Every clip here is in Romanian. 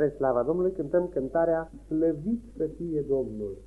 Spre slava Domnului cântăm cântarea Slăvit să fie Domnul.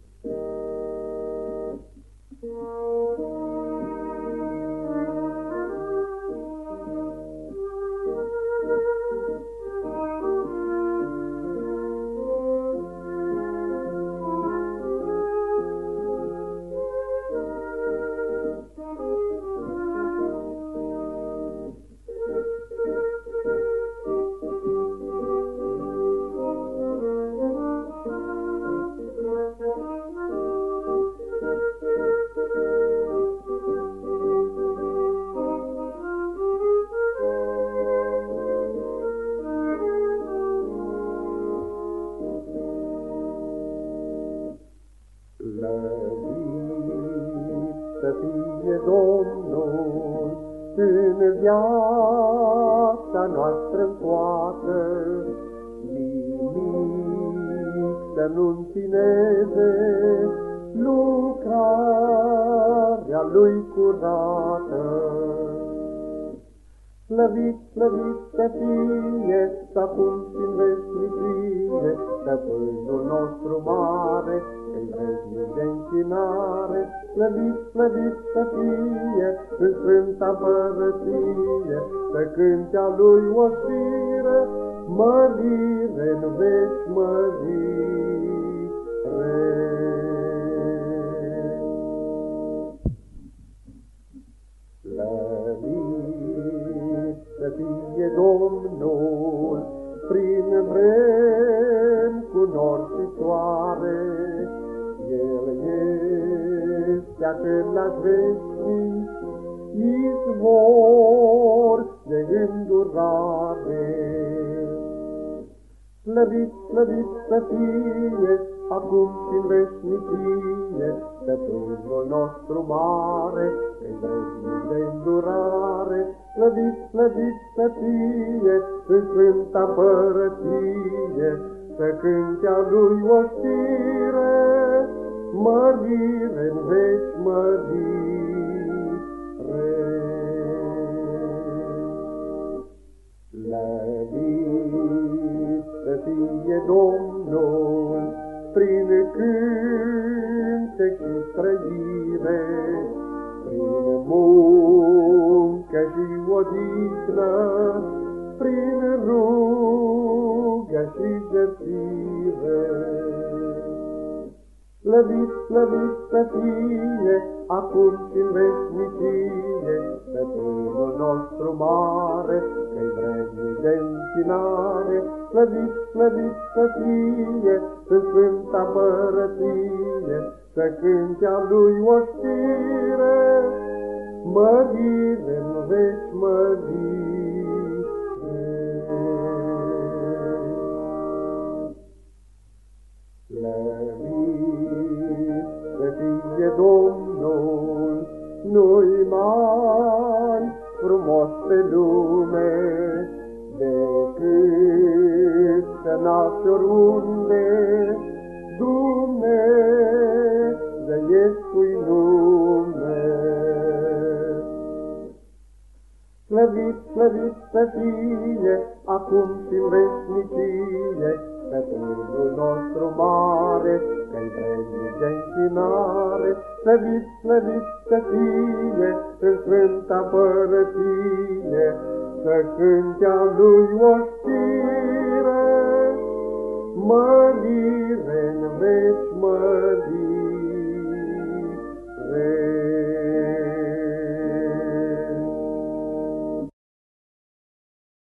Să fie Domnul în viața noastră în toată, nimic să nu înțineze lucrarea Lui curată. Slăvit, slăvit să fie, să acum și în veșnicie, stăpânul nostru mare, îi vrednic de închinare, slăvit, slăvit să fie, în sfânta părăție, să cânte a lui o șire, mărire în veci mărire. Domnul prin vrem cu nor și soare. El este același veșnic, izvor de îndurare. Slăvit, slăvit să fie, acum și în veșnicie, Stăpânul nostru mare, îi vrednic de îndurare, Slăvit, slăvit să fie, în sfânta părăție, Să cânte a lui o știre, mărire în veci mărire. Slăvit să fie Domnul, prin cântec și străire, prin muncă și odihnă, prin rugă și jertire. Slăvit, slăvit să fie, acum și în veșnicie, Stăpânul nostru mare, că-i vrednic de închinare, Slăvit, slăvit să fie, în sfânta părăție, Să cânte a lui o știre, mărire în veci mărire. Slăvit să fie Domnul, nu-i mai frumos pe lume, decât să nasc oriunde Dumnezeiescui nume. Slăvit, slăvit să fie, acum și în veșnicie, Stăpânul nostru mare, Că-i vrednic de închinare, Slăvit, slăvit să fie, în sfânta părăție, să cântea lui o știre, mărire în veci mărire.